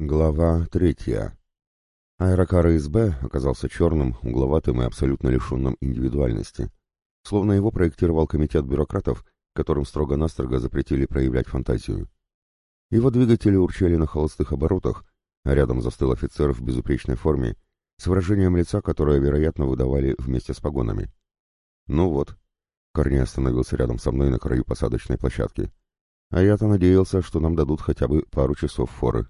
Глава третья. Аэрокар СБ оказался черным, угловатым и абсолютно лишенным индивидуальности. Словно его проектировал комитет бюрократов, которым строго-настрого запретили проявлять фантазию. Его двигатели урчали на холостых оборотах, а рядом застыл офицер в безупречной форме, с выражением лица, которое, вероятно, выдавали вместе с погонами. «Ну вот», — Корней остановился рядом со мной на краю посадочной площадки. «А я-то надеялся, что нам дадут хотя бы пару часов форы».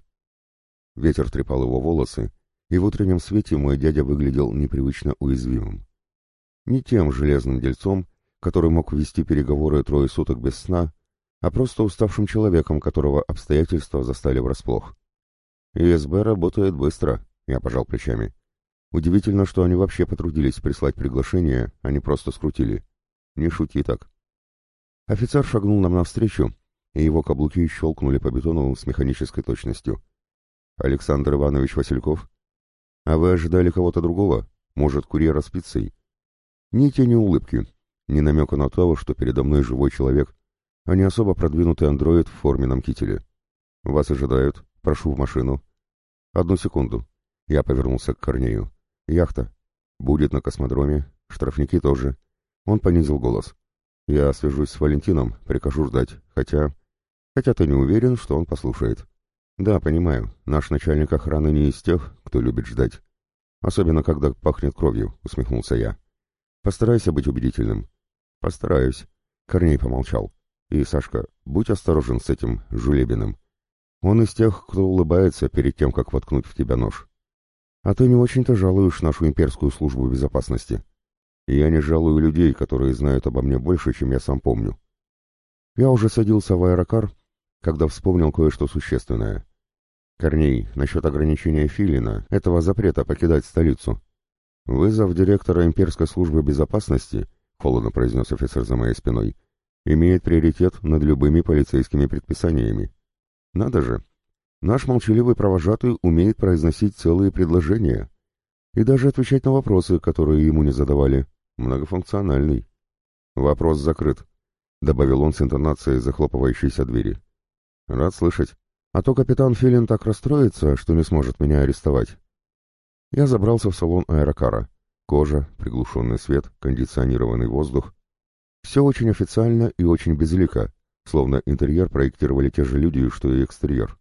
Ветер трепал его волосы, и в утреннем свете мой дядя выглядел непривычно уязвимым. Не тем железным дельцом, который мог вести переговоры трое суток без сна, а просто уставшим человеком, которого обстоятельства застали врасплох. ИСБ работает быстро, я пожал плечами. Удивительно, что они вообще потрудились прислать приглашение, а не просто скрутили. Не шути так. Офицер шагнул нам навстречу, и его каблуки щелкнули по бетону с механической точностью. Александр Иванович Васильков? А вы ожидали кого-то другого? Может, курьера с пиццей? Ни тени улыбки, ни намека на то, что передо мной живой человек, а не особо продвинутый андроид в форменном кителе. Вас ожидают. Прошу в машину. Одну секунду. Я повернулся к Корнею. Яхта. Будет на космодроме. Штрафники тоже. Он понизил голос. Я свяжусь с Валентином, прикажу ждать, хотя... Хотя ты не уверен, что он послушает. «Да, понимаю. Наш начальник охраны не из тех, кто любит ждать. Особенно, когда пахнет кровью», — усмехнулся я. «Постарайся быть убедительным». «Постараюсь». Корней помолчал. «И, Сашка, будь осторожен с этим Жулебиным. Он из тех, кто улыбается перед тем, как воткнуть в тебя нож. А ты не очень-то жалуешь нашу имперскую службу безопасности. Я не жалую людей, которые знают обо мне больше, чем я сам помню». Я уже садился в аэрокар, когда вспомнил кое-что существенное. Корней, насчет ограничения Филина, этого запрета покидать столицу. Вызов директора имперской службы безопасности, холодно произнес офицер за моей спиной, имеет приоритет над любыми полицейскими предписаниями. Надо же, наш молчаливый провожатый умеет произносить целые предложения и даже отвечать на вопросы, которые ему не задавали. Многофункциональный. Вопрос закрыт, добавил он с интонацией захлопывающейся двери. Рад слышать. А то капитан Филин так расстроится, что не сможет меня арестовать. Я забрался в салон аэрокара. Кожа, приглушенный свет, кондиционированный воздух. Все очень официально и очень безлико, словно интерьер проектировали те же люди, что и экстерьер.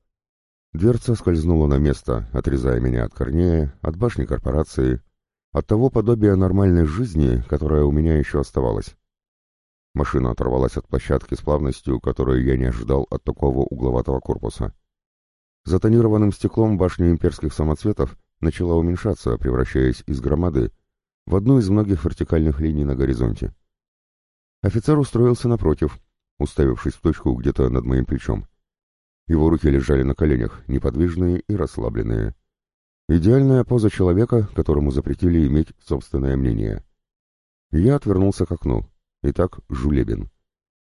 Дверца скользнула на место, отрезая меня от Корнея, от башни корпорации, от того подобия нормальной жизни, которая у меня еще оставалась. Машина оторвалась от площадки с плавностью, которую я не ожидал от такого угловатого корпуса. За тонированным стеклом башня имперских самоцветов начала уменьшаться, превращаясь из громады в одну из многих вертикальных линий на горизонте. Офицер устроился напротив, уставившись в точку где-то над моим плечом. Его руки лежали на коленях, неподвижные и расслабленные. Идеальная поза человека, которому запретили иметь собственное мнение. Я отвернулся к окну. Итак, Жулебин.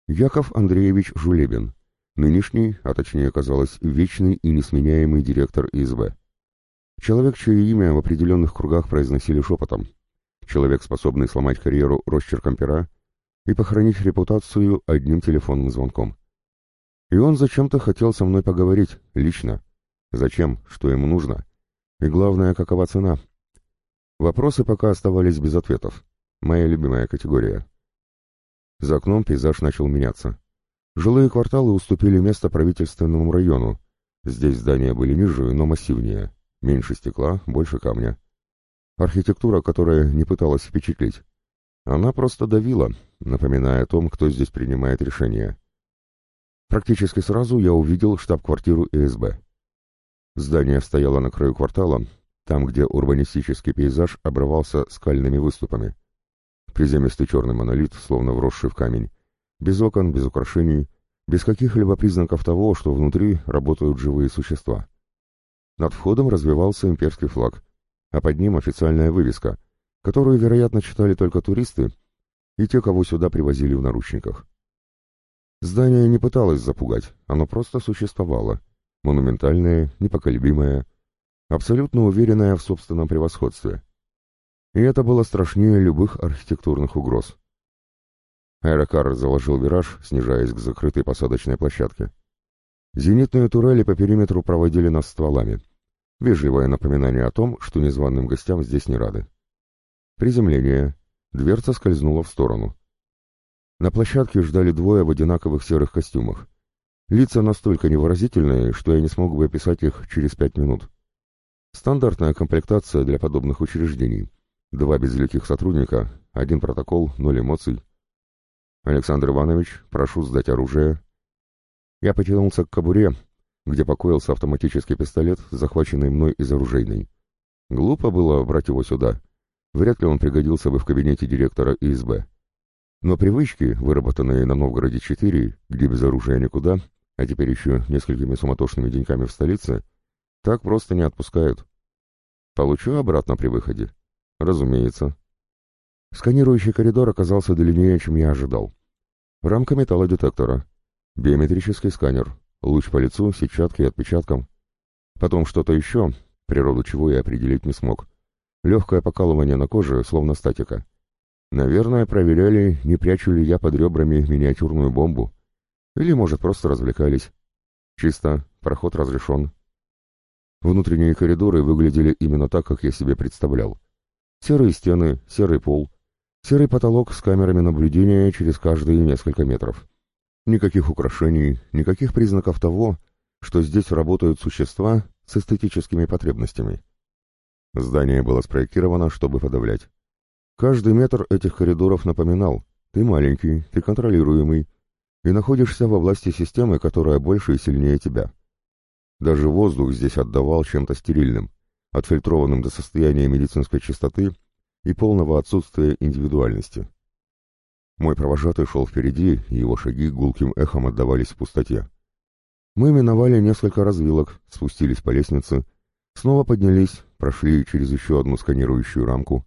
Яков Андреевич Жулебин. Нынешний, а точнее казалось, вечный и несменяемый директор ИСБ. Человек, чье имя в определенных кругах произносили шепотом. Человек, способный сломать карьеру росчерком пера и похоронить репутацию одним телефонным звонком. И он зачем-то хотел со мной поговорить, лично. Зачем? Что ему нужно? И главное, какова цена? Вопросы пока оставались без ответов. Моя любимая категория. За окном пейзаж начал меняться. Жилые кварталы уступили место правительственному району. Здесь здания были ниже, но массивнее. Меньше стекла, больше камня. Архитектура, которая не пыталась впечатлить. Она просто давила, напоминая о том, кто здесь принимает решения. Практически сразу я увидел штаб-квартиру ИСБ. Здание стояло на краю квартала, там, где урбанистический пейзаж обрывался скальными выступами. Приземистый черный монолит, словно вросший в камень. Без окон, без украшений, без каких-либо признаков того, что внутри работают живые существа. Над входом развивался имперский флаг, а под ним официальная вывеска, которую, вероятно, читали только туристы и те, кого сюда привозили в наручниках. Здание не пыталось запугать, оно просто существовало, монументальное, непоколебимое, абсолютно уверенное в собственном превосходстве. И это было страшнее любых архитектурных угроз. Аэрокар заложил вираж, снижаясь к закрытой посадочной площадке. Зенитные турели по периметру проводили нас стволами. Вежливое напоминание о том, что незваным гостям здесь не рады. Приземление. Дверца скользнула в сторону. На площадке ждали двое в одинаковых серых костюмах. Лица настолько невыразительные, что я не смог бы описать их через пять минут. Стандартная комплектация для подобных учреждений. Два безликих сотрудника, один протокол, ноль эмоций. Александр Иванович, прошу сдать оружие. Я потянулся к кобуре, где покоился автоматический пистолет, захваченный мной из оружейной. Глупо было брать его сюда. Вряд ли он пригодился бы в кабинете директора ИСБ. Но привычки, выработанные на Новгороде-4, где без оружия никуда, а теперь еще несколькими суматошными деньками в столице, так просто не отпускают. Получу обратно при выходе. Разумеется. Сканирующий коридор оказался длиннее, чем я ожидал. Рамка металлодетектора. Биометрический сканер. Луч по лицу, сетчатке и отпечаткам. Потом что-то еще, природу чего я определить не смог. Легкое покалывание на коже, словно статика. Наверное, проверяли, не прячу ли я под ребрами миниатюрную бомбу. Или, может, просто развлекались. Чисто, проход разрешен. Внутренние коридоры выглядели именно так, как я себе представлял. Серые стены, серый пол, серый потолок с камерами наблюдения через каждые несколько метров. Никаких украшений, никаких признаков того, что здесь работают существа с эстетическими потребностями. Здание было спроектировано, чтобы подавлять. Каждый метр этих коридоров напоминал, ты маленький, ты контролируемый, и находишься во власти системы, которая больше и сильнее тебя. Даже воздух здесь отдавал чем-то стерильным, отфильтрованным до состояния медицинской чистоты и полного отсутствия индивидуальности. Мой провожатый шел впереди, и его шаги гулким эхом отдавались в пустоте. Мы миновали несколько развилок, спустились по лестнице, снова поднялись, прошли через еще одну сканирующую рамку,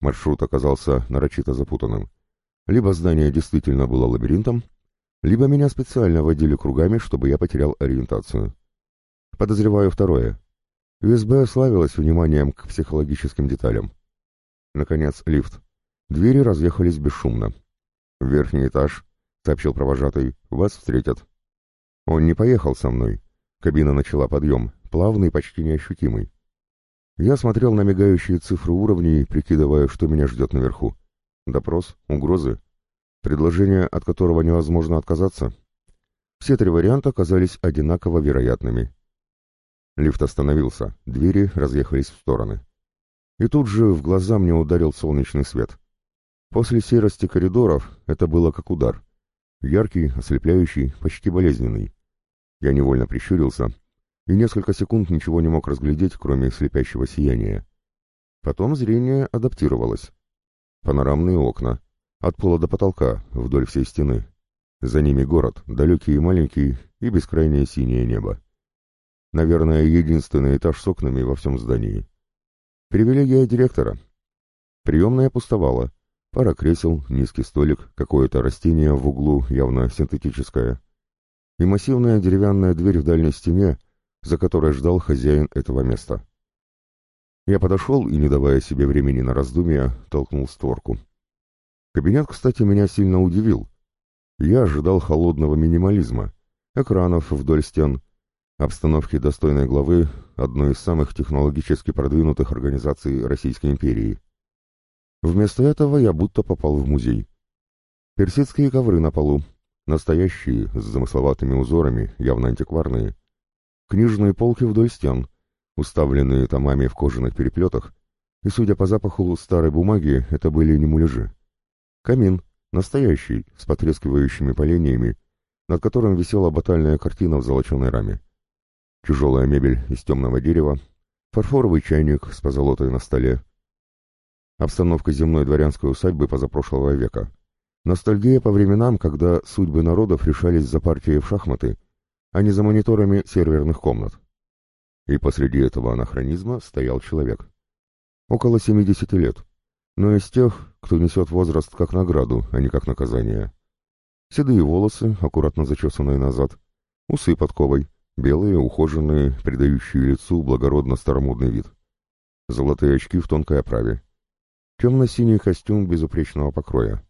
Маршрут оказался нарочито запутанным. Либо здание действительно было лабиринтом, либо меня специально водили кругами, чтобы я потерял ориентацию. Подозреваю второе. УСБ славилась вниманием к психологическим деталям. Наконец, лифт. Двери разъехались бесшумно. «Верхний этаж», — сообщил провожатый, — «вас встретят». Он не поехал со мной. Кабина начала подъем, плавный, почти неощутимый. Я смотрел на мигающие цифры уровней, прикидывая, что меня ждет наверху. Допрос, угрозы, предложение, от которого невозможно отказаться. Все три варианта оказались одинаково вероятными. Лифт остановился, двери разъехались в стороны. И тут же в глаза мне ударил солнечный свет. После серости коридоров это было как удар. Яркий, ослепляющий, почти болезненный. Я невольно прищурился — и несколько секунд ничего не мог разглядеть, кроме слепящего сияния. Потом зрение адаптировалось. Панорамные окна, от пола до потолка, вдоль всей стены. За ними город, далекий и маленький, и бескрайнее синее небо. Наверное, единственный этаж с окнами во всем здании. Привилегия директора. Приемная пустовала. Пара кресел, низкий столик, какое-то растение в углу, явно синтетическое. И массивная деревянная дверь в дальней стене, за которой ждал хозяин этого места. Я подошел и, не давая себе времени на раздумья, толкнул створку. Кабинет, кстати, меня сильно удивил. Я ожидал холодного минимализма, экранов вдоль стен, обстановки достойной главы одной из самых технологически продвинутых организаций Российской империи. Вместо этого я будто попал в музей. Персидские ковры на полу, настоящие, с замысловатыми узорами, явно антикварные, Книжные полки вдоль стен, уставленные томами в кожаных переплетах, и, судя по запаху старой бумаги, это были не муляжи. Камин, настоящий, с потрескивающими поленьями, над которым висела батальная картина в золоченой раме. Тяжелая мебель из темного дерева, фарфоровый чайник с позолотой на столе. Обстановка земной дворянской усадьбы позапрошлого века. Ностальгия по временам, когда судьбы народов решались за партией в шахматы, а не за мониторами серверных комнат. И посреди этого анахронизма стоял человек. Около 70 лет, но из тех, кто несет возраст как награду, а не как наказание. Седые волосы, аккуратно зачесанные назад, усы подковой, белые, ухоженные, придающие лицу благородно старомодный вид. Золотые очки в тонкой оправе. Темно-синий костюм безупречного покроя.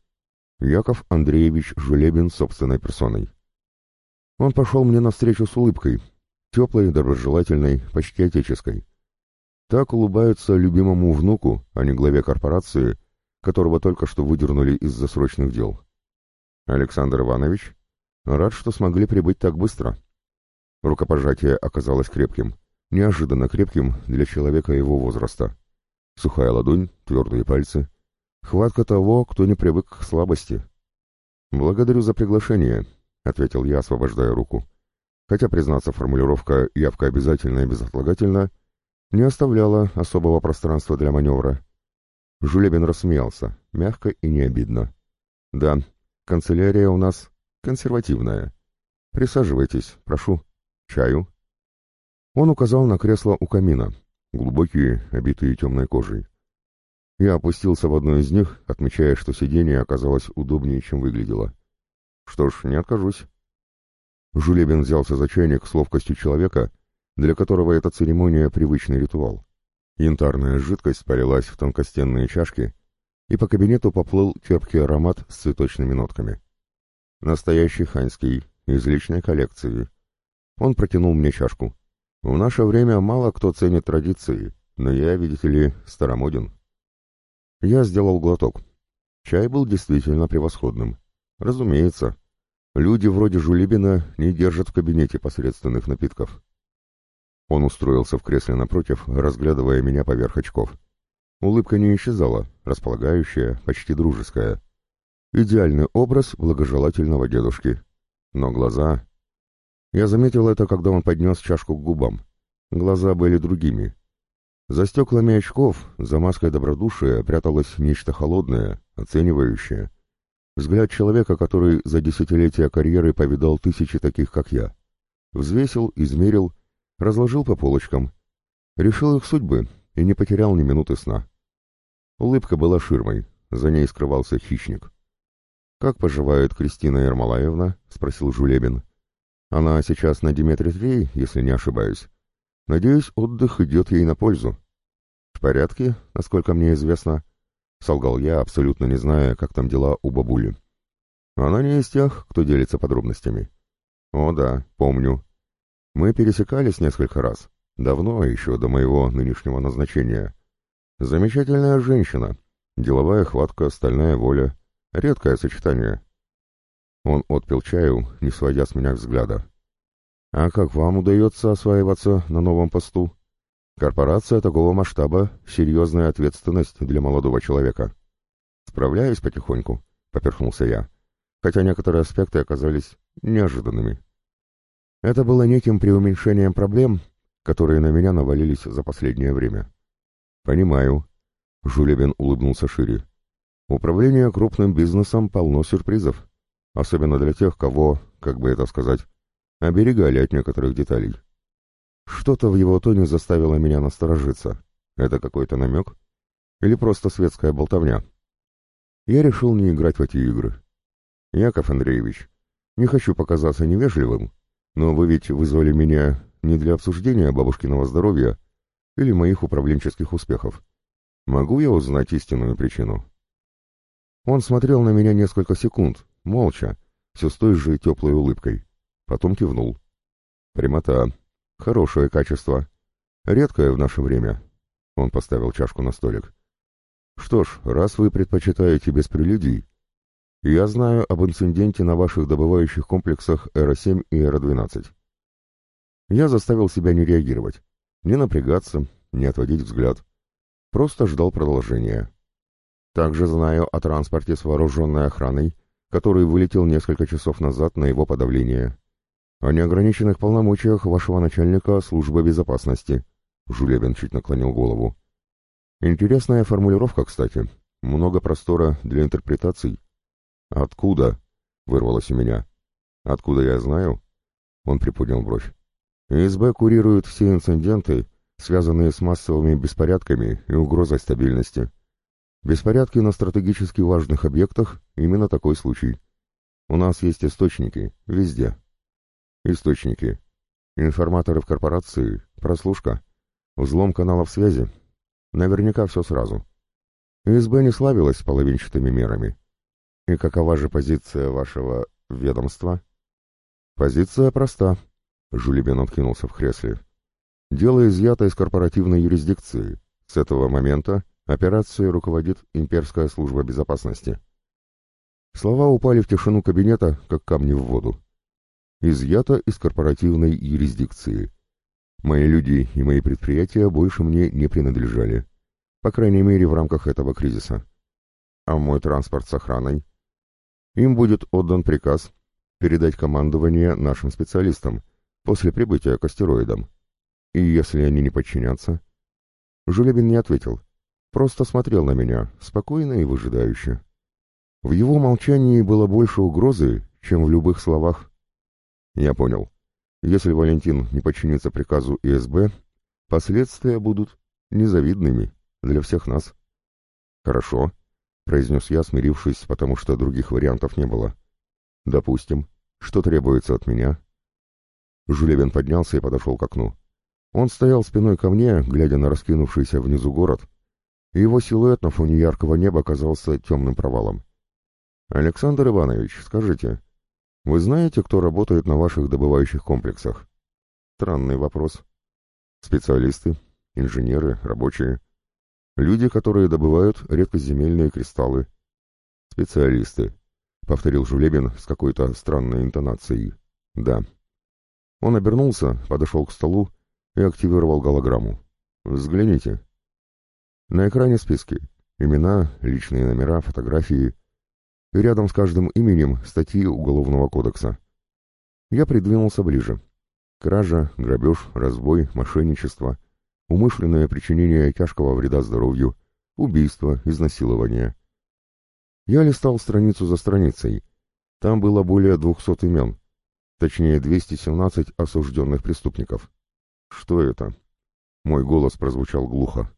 Яков Андреевич Жулебин собственной персоной. Он пошел мне навстречу с улыбкой, теплой, доброжелательной, почти отеческой. Так улыбаются любимому внуку, а не главе корпорации, которого только что выдернули из-за срочных дел. Александр Иванович, рад, что смогли прибыть так быстро. Рукопожатие оказалось крепким, неожиданно крепким для человека его возраста. Сухая ладонь, твердые пальцы. Хватка того, кто не привык к слабости. «Благодарю за приглашение», — ответил я, освобождая руку. Хотя, признаться, формулировка «явка обязательно и безотлагательно» не оставляла особого пространства для маневра. Жулебин рассмеялся, мягко и не обидно. «Да, канцелярия у нас консервативная. Присаживайтесь, прошу. Чаю?» Он указал на кресло у камина, глубокие, обитые темной кожей. Я опустился в одно из них, отмечая, что сиденье оказалось удобнее, чем выглядело. Что ж, не откажусь. Жулебин взялся за чайник с ловкостью человека, для которого эта церемония — привычный ритуал. Янтарная жидкость полилась в тонкостенные чашки, и по кабинету поплыл терпкий аромат с цветочными нотками. Настоящий ханьский, из личной коллекции. Он протянул мне чашку. В наше время мало кто ценит традиции, но я, видите ли, старомоден. Я сделал глоток. Чай был действительно превосходным. Разумеется, люди вроде Жулибина не держат в кабинете посредственных напитков. Он устроился в кресле напротив, разглядывая меня поверх очков. Улыбка не исчезала, располагающая, почти дружеская. Идеальный образ благожелательного дедушки. Но глаза... Я заметил это, когда он поднес чашку к губам. Глаза были другими. За стеклами очков, за маской добродушия пряталось нечто холодное, оценивающее. Взгляд человека, который за десятилетия карьеры повидал тысячи таких, как я. Взвесил, измерил разложил по полочкам, решил их судьбы и не потерял ни минуты сна. Улыбка была ширмой, за ней скрывался хищник. «Как поживает Кристина Ермолаевна?» — спросил Жулебин. «Она сейчас на Диметре-3, если не ошибаюсь. Надеюсь, отдых идет ей на пользу». «В порядке, насколько мне известно», — солгал я, абсолютно не зная, как там дела у бабули. «Она не из тех, кто делится подробностями». «О да, помню», мы пересекались несколько раз, давно, еще до моего нынешнего назначения. Замечательная женщина, деловая хватка, стальная воля, редкое сочетание. Он отпил чаю, не сводя с меня взгляда. «А как вам удается осваиваться на новом посту? Корпорация такого масштаба — серьезная ответственность для молодого человека». «Справляюсь потихоньку», — поперхнулся я, хотя некоторые аспекты оказались неожиданными. Это было неким преуменьшением проблем, которые на меня навалились за последнее время. «Понимаю», — Жулебин улыбнулся шире. «Управление крупным бизнесом полно сюрпризов, особенно для тех, кого, как бы это сказать, оберегали от некоторых деталей. Что-то в его тоне заставило меня насторожиться. Это какой-то намек? Или просто светская болтовня?» Я решил не играть в эти игры. «Яков Андреевич, не хочу показаться невежливым, но вы ведь вызвали меня не для обсуждения бабушкиного здоровья или моих управленческих успехов. Могу я узнать истинную причину?» Он смотрел на меня несколько секунд, молча, все с той же теплой улыбкой. Потом кивнул. «Прямота. Хорошее качество. Редкое в наше время». Он поставил чашку на столик. «Что ж, раз вы предпочитаете без прелюдий, я знаю об инциденте на ваших добывающих комплексах Эра-7 и Эра-12. Я заставил себя не реагировать, не напрягаться, не отводить взгляд. Просто ждал продолжения. Также знаю о транспорте с вооруженной охраной, который вылетел несколько часов назад на его подавление. О неограниченных полномочиях вашего начальника службы безопасности. Жулебин чуть наклонил голову. Интересная формулировка, кстати. Много простора для интерпретаций. «Откуда?» — вырвалось у меня. «Откуда я знаю?» Он приподнял бровь. «СБ курирует все инциденты, связанные с массовыми беспорядками и угрозой стабильности. Беспорядки на стратегически важных объектах — именно такой случай. У нас есть источники, везде. Источники. Информаторы в корпорации, прослушка, взлом каналов связи. Наверняка все сразу. СБ не славилась половинчатыми мерами. И какова же позиция вашего ведомства? Позиция проста. Жулебен откинулся в кресле. Дело изъято из корпоративной юрисдикции. С этого момента операцией руководит Имперская служба безопасности. Слова упали в тишину кабинета, как камни в воду. Изъято из корпоративной юрисдикции. Мои люди и мои предприятия больше мне не принадлежали. По крайней мере, в рамках этого кризиса. А мой транспорт с охраной? Им будет отдан приказ передать командование нашим специалистам после прибытия к астероидам. И если они не подчинятся? Жулебин не ответил, просто смотрел на меня, спокойно и выжидающе. В его молчании было больше угрозы, чем в любых словах. Я понял. Если Валентин не подчинится приказу ИСБ, последствия будут незавидными для всех нас. Хорошо, произнес я, смирившись, потому что других вариантов не было. Допустим, что требуется от меня? Жулевин поднялся и подошел к окну. Он стоял спиной ко мне, глядя на раскинувшийся внизу город, и его силуэт на фоне яркого неба оказался темным провалом. «Александр Иванович, скажите, вы знаете, кто работает на ваших добывающих комплексах? Странный вопрос. Специалисты, инженеры, рабочие. Люди, которые добывают редкоземельные кристаллы. Специалисты, повторил Жулебин с какой-то странной интонацией. Да. Он обернулся, подошел к столу и активировал голограмму. Взгляните. На экране списки. Имена, личные номера, фотографии — и рядом с каждым именем статьи Уголовного кодекса. Я придвинулся ближе. Кража, грабеж, разбой, мошенничество, умышленное причинение тяжкого вреда здоровью, убийство, изнасилование. Я листал страницу за страницей. Там было более двухсот имен, точнее 217 осужденных преступников. Что это? Мой голос прозвучал глухо.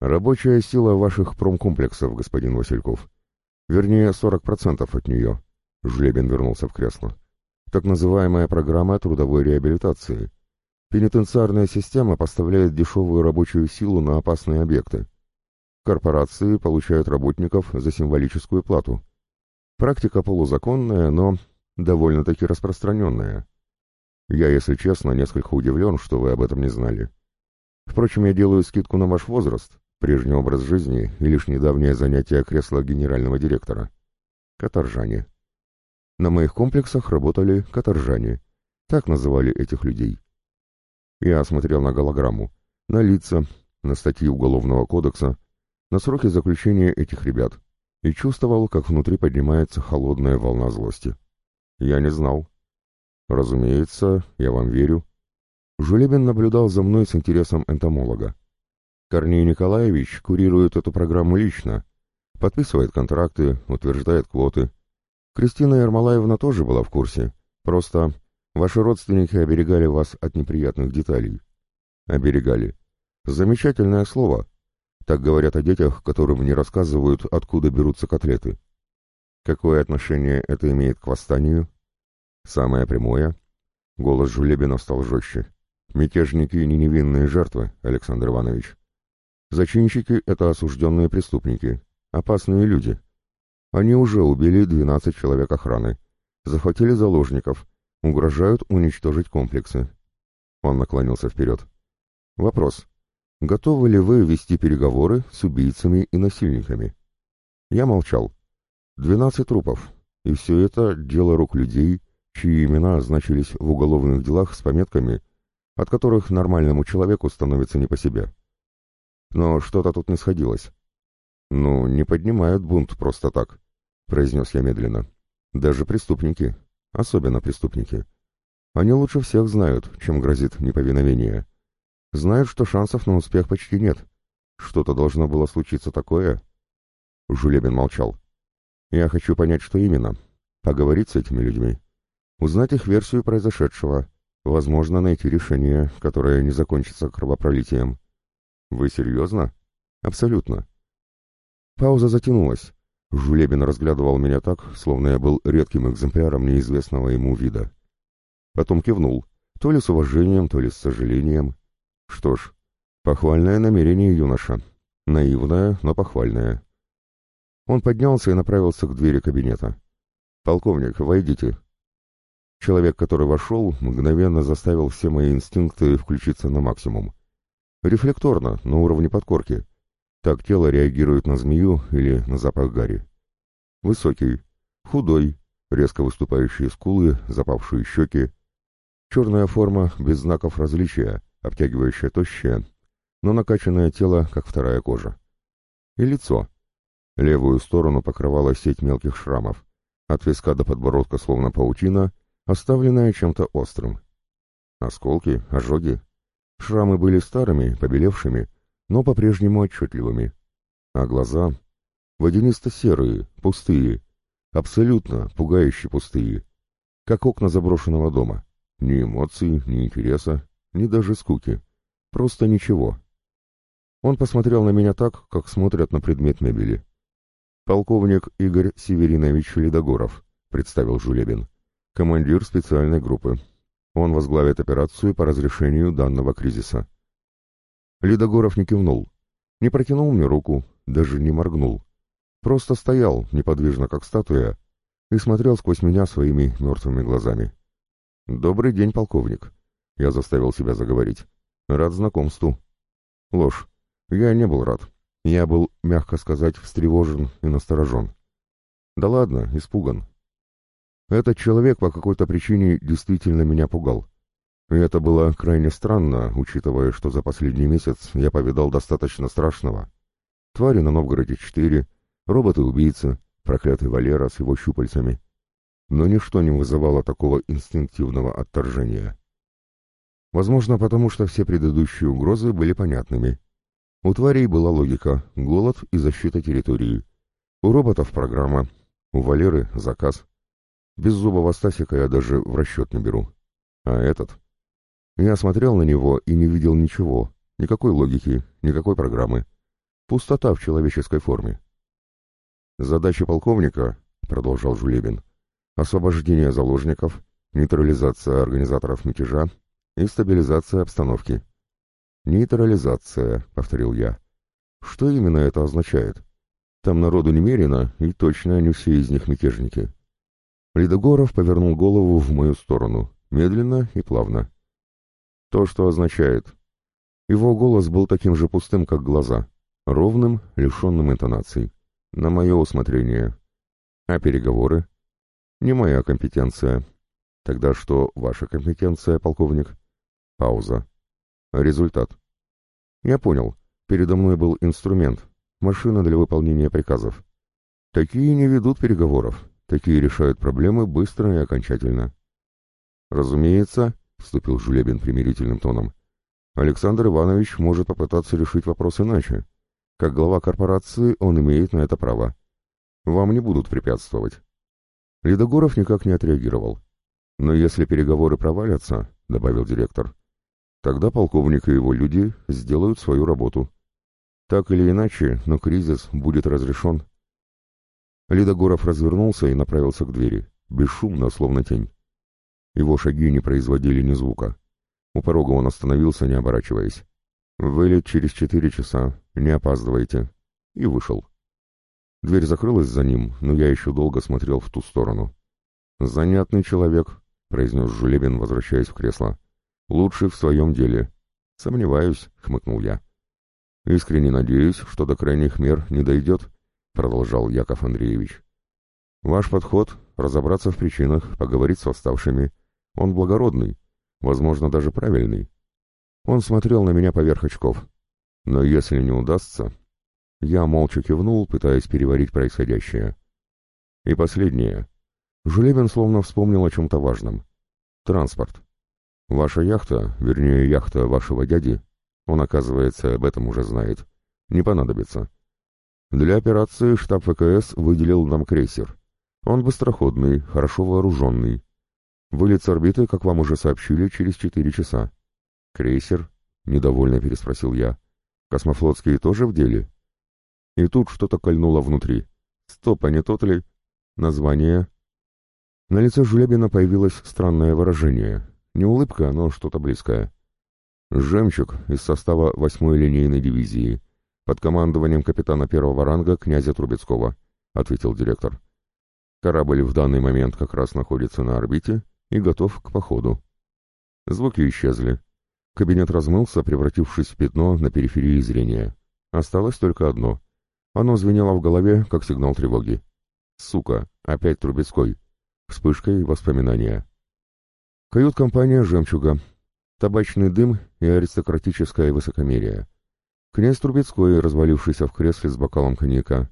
Рабочая сила ваших промкомплексов, господин Васильков. Вернее, 40% от нее. Жлебин вернулся в кресло. Так называемая программа трудовой реабилитации. Пенитенциарная система поставляет дешевую рабочую силу на опасные объекты. Корпорации получают работников за символическую плату. Практика полузаконная, но довольно-таки распространенная. Я, если честно, несколько удивлен, что вы об этом не знали. Впрочем, я делаю скидку на ваш возраст, Прежний образ жизни и лишь недавнее занятие кресла генерального директора. Каторжане. На моих комплексах работали каторжане. Так называли этих людей. Я осмотрел на голограмму, на лица, на статьи Уголовного кодекса, на сроки заключения этих ребят и чувствовал, как внутри поднимается холодная волна злости. Я не знал. Разумеется, я вам верю. Жулебин наблюдал за мной с интересом энтомолога. Корней Николаевич курирует эту программу лично, подписывает контракты, утверждает квоты. Кристина Ермолаевна тоже была в курсе, просто ваши родственники оберегали вас от неприятных деталей. Оберегали. Замечательное слово. Так говорят о детях, которым не рассказывают, откуда берутся котлеты. Какое отношение это имеет к восстанию? Самое прямое. Голос Жулебина стал жестче. Мятежники не невинные жертвы, Александр Иванович. Зачинщики — это осужденные преступники, опасные люди. Они уже убили 12 человек охраны, захватили заложников, угрожают уничтожить комплексы. Он наклонился вперед. Вопрос. Готовы ли вы вести переговоры с убийцами и насильниками? Я молчал. 12 трупов, и все это дело рук людей, чьи имена значились в уголовных делах с пометками, от которых нормальному человеку становится не по себе. Но что-то тут не сходилось. «Ну, не поднимают бунт просто так», — произнес я медленно. «Даже преступники, особенно преступники. Они лучше всех знают, чем грозит неповиновение. Знают, что шансов на успех почти нет. Что-то должно было случиться такое». Жулебин молчал. «Я хочу понять, что именно. Поговорить с этими людьми. Узнать их версию произошедшего. Возможно, найти решение, которое не закончится кровопролитием. «Вы серьезно?» «Абсолютно». Пауза затянулась. Жулебин разглядывал меня так, словно я был редким экземпляром неизвестного ему вида. Потом кивнул, то ли с уважением, то ли с сожалением. Что ж, похвальное намерение юноша. Наивное, но похвальное. Он поднялся и направился к двери кабинета. «Полковник, войдите». Человек, который вошел, мгновенно заставил все мои инстинкты включиться на максимум. Рефлекторно, на уровне подкорки. Так тело реагирует на змею или на запах гари. Высокий, худой, резко выступающие скулы, запавшие щеки. Черная форма без знаков различия, обтягивающая тощее, но накачанное тело, как вторая кожа. И лицо. Левую сторону покрывала сеть мелких шрамов. От виска до подбородка словно паутина, оставленная чем-то острым. Осколки, ожоги. Шрамы были старыми, побелевшими, но по-прежнему отчетливыми. А глаза водянисто-серые, пустые, абсолютно пугающе пустые, как окна заброшенного дома. Ни эмоций, ни интереса, ни даже скуки. Просто ничего. Он посмотрел на меня так, как смотрят на предмет мебели. «Полковник Игорь Северинович Ледогоров», — представил Жулебин. «Командир специальной группы. Он возглавит операцию по разрешению данного кризиса». Ледогоров не кивнул, не протянул мне руку, даже не моргнул. Просто стоял, неподвижно как статуя, и смотрел сквозь меня своими мертвыми глазами. «Добрый день, полковник», — я заставил себя заговорить. «Рад знакомству». Ложь. Я не был рад. Я был, мягко сказать, встревожен и насторожен. Да ладно, испуган. Этот человек по какой-то причине действительно меня пугал. И это было крайне странно, учитывая, что за последний месяц я повидал достаточно страшного. Твари на Новгороде-4, роботы-убийцы, проклятый Валера с его щупальцами. Но ничто не вызывало такого инстинктивного отторжения. Возможно, потому что все предыдущие угрозы были понятными. У тварей была логика, голод и защита территории. У роботов программа, у Валеры заказ. Без зубого Стасика я даже в расчет не беру. А этот... Я смотрел на него и не видел ничего, никакой логики, никакой программы. Пустота в человеческой форме. Задача полковника, продолжал Жулебин, освобождение заложников, нейтрализация организаторов мятежа и стабилизация обстановки. «Нейтрализация», — повторил я. «Что именно это означает? Там народу немерено, и точно не все из них мятежники». Ледогоров повернул голову в мою сторону, медленно и плавно. То, что означает. Его голос был таким же пустым, как глаза, ровным, лишенным интонаций. На мое усмотрение. А переговоры? Не моя компетенция. Тогда что ваша компетенция, полковник? Пауза. Результат. Я понял. Передо мной был инструмент, машина для выполнения приказов. Такие не ведут переговоров, такие решают проблемы быстро и окончательно. Разумеется, вступил Жулебин примирительным тоном. Александр Иванович может попытаться решить вопрос иначе. Как глава корпорации он имеет на это право. Вам не будут препятствовать. Ледогоров никак не отреагировал. Но если переговоры провалятся, добавил директор, тогда полковник и его люди сделают свою работу. Так или иначе, но кризис будет разрешен. Ледогоров развернулся и направился к двери, бесшумно, словно тень. Его шаги не производили ни звука. У порога он остановился, не оборачиваясь. «Вылет через четыре часа, не опаздывайте». И вышел. Дверь закрылась за ним, но я еще долго смотрел в ту сторону. «Занятный человек», — произнес Жулебин, возвращаясь в кресло. «Лучший в своем деле». «Сомневаюсь», — хмыкнул я. «Искренне надеюсь, что до крайних мер не дойдет», — продолжал Яков Андреевич. «Ваш подход — разобраться в причинах, поговорить с восставшими, он благородный, возможно, даже правильный. Он смотрел на меня поверх очков. Но если не удастся... Я молча кивнул, пытаясь переварить происходящее. И последнее. Жулебин словно вспомнил о чем-то важном. Транспорт. Ваша яхта, вернее, яхта вашего дяди, он, оказывается, об этом уже знает, не понадобится. Для операции штаб ВКС выделил нам крейсер. Он быстроходный, хорошо вооруженный, Вылет с орбиты, как вам уже сообщили, через четыре часа. Крейсер? Недовольно переспросил я. Космофлотские тоже в деле? И тут что-то кольнуло внутри. Стоп, а не тот ли? Название? На лице Жулебина появилось странное выражение. Не улыбка, но что-то близкое. «Жемчуг» из состава 8-й линейной дивизии под командованием капитана первого ранга князя Трубецкого, ответил директор. Корабль в данный момент как раз находится на орбите и готов к походу. Звуки исчезли. Кабинет размылся, превратившись в пятно на периферии зрения. Осталось только одно. Оно звенело в голове, как сигнал тревоги. «Сука! Опять Трубецкой!» Вспышкой воспоминания. Кают-компания «Жемчуга». Табачный дым и аристократическое высокомерие. Князь Трубецкой, развалившийся в кресле с бокалом коньяка.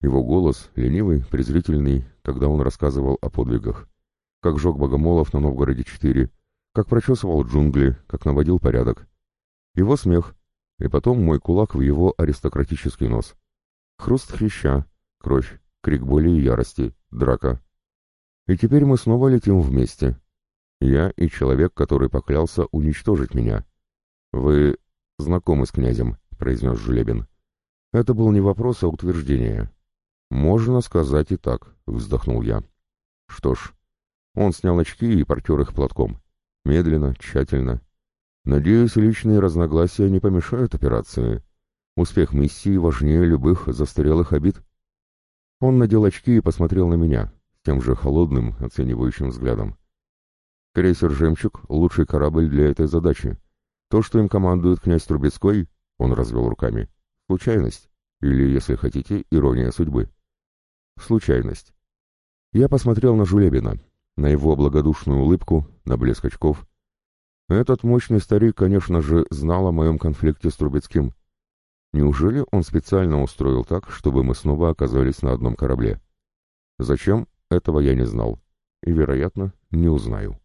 Его голос, ленивый, презрительный, когда он рассказывал о подвигах. Как жег Богомолов на Новгороде-4, как прочесывал джунгли, как наводил порядок. Его смех, и потом мой кулак в его аристократический нос. Хруст хряща, кровь, крик боли и ярости, драка. И теперь мы снова летим вместе. Я и человек, который поклялся уничтожить меня. «Вы знакомы с князем», — произнес Жулебин. Это был не вопрос, а утверждение. «Можно сказать и так», — вздохнул я. Что ж, он снял очки и портер их платком. Медленно, тщательно. Надеюсь, личные разногласия не помешают операции. Успех миссии важнее любых застарелых обид. Он надел очки и посмотрел на меня, тем же холодным, оценивающим взглядом. Крейсер «Жемчуг» — лучший корабль для этой задачи. То, что им командует князь Трубецкой, он развел руками, случайность, или, если хотите, ирония судьбы. Случайность. Я посмотрел на Жулебина, на его благодушную улыбку, на блеск очков. Этот мощный старик, конечно же, знал о моем конфликте с Трубецким. Неужели он специально устроил так, чтобы мы снова оказались на одном корабле? Зачем? Этого я не знал. И, вероятно, не узнаю.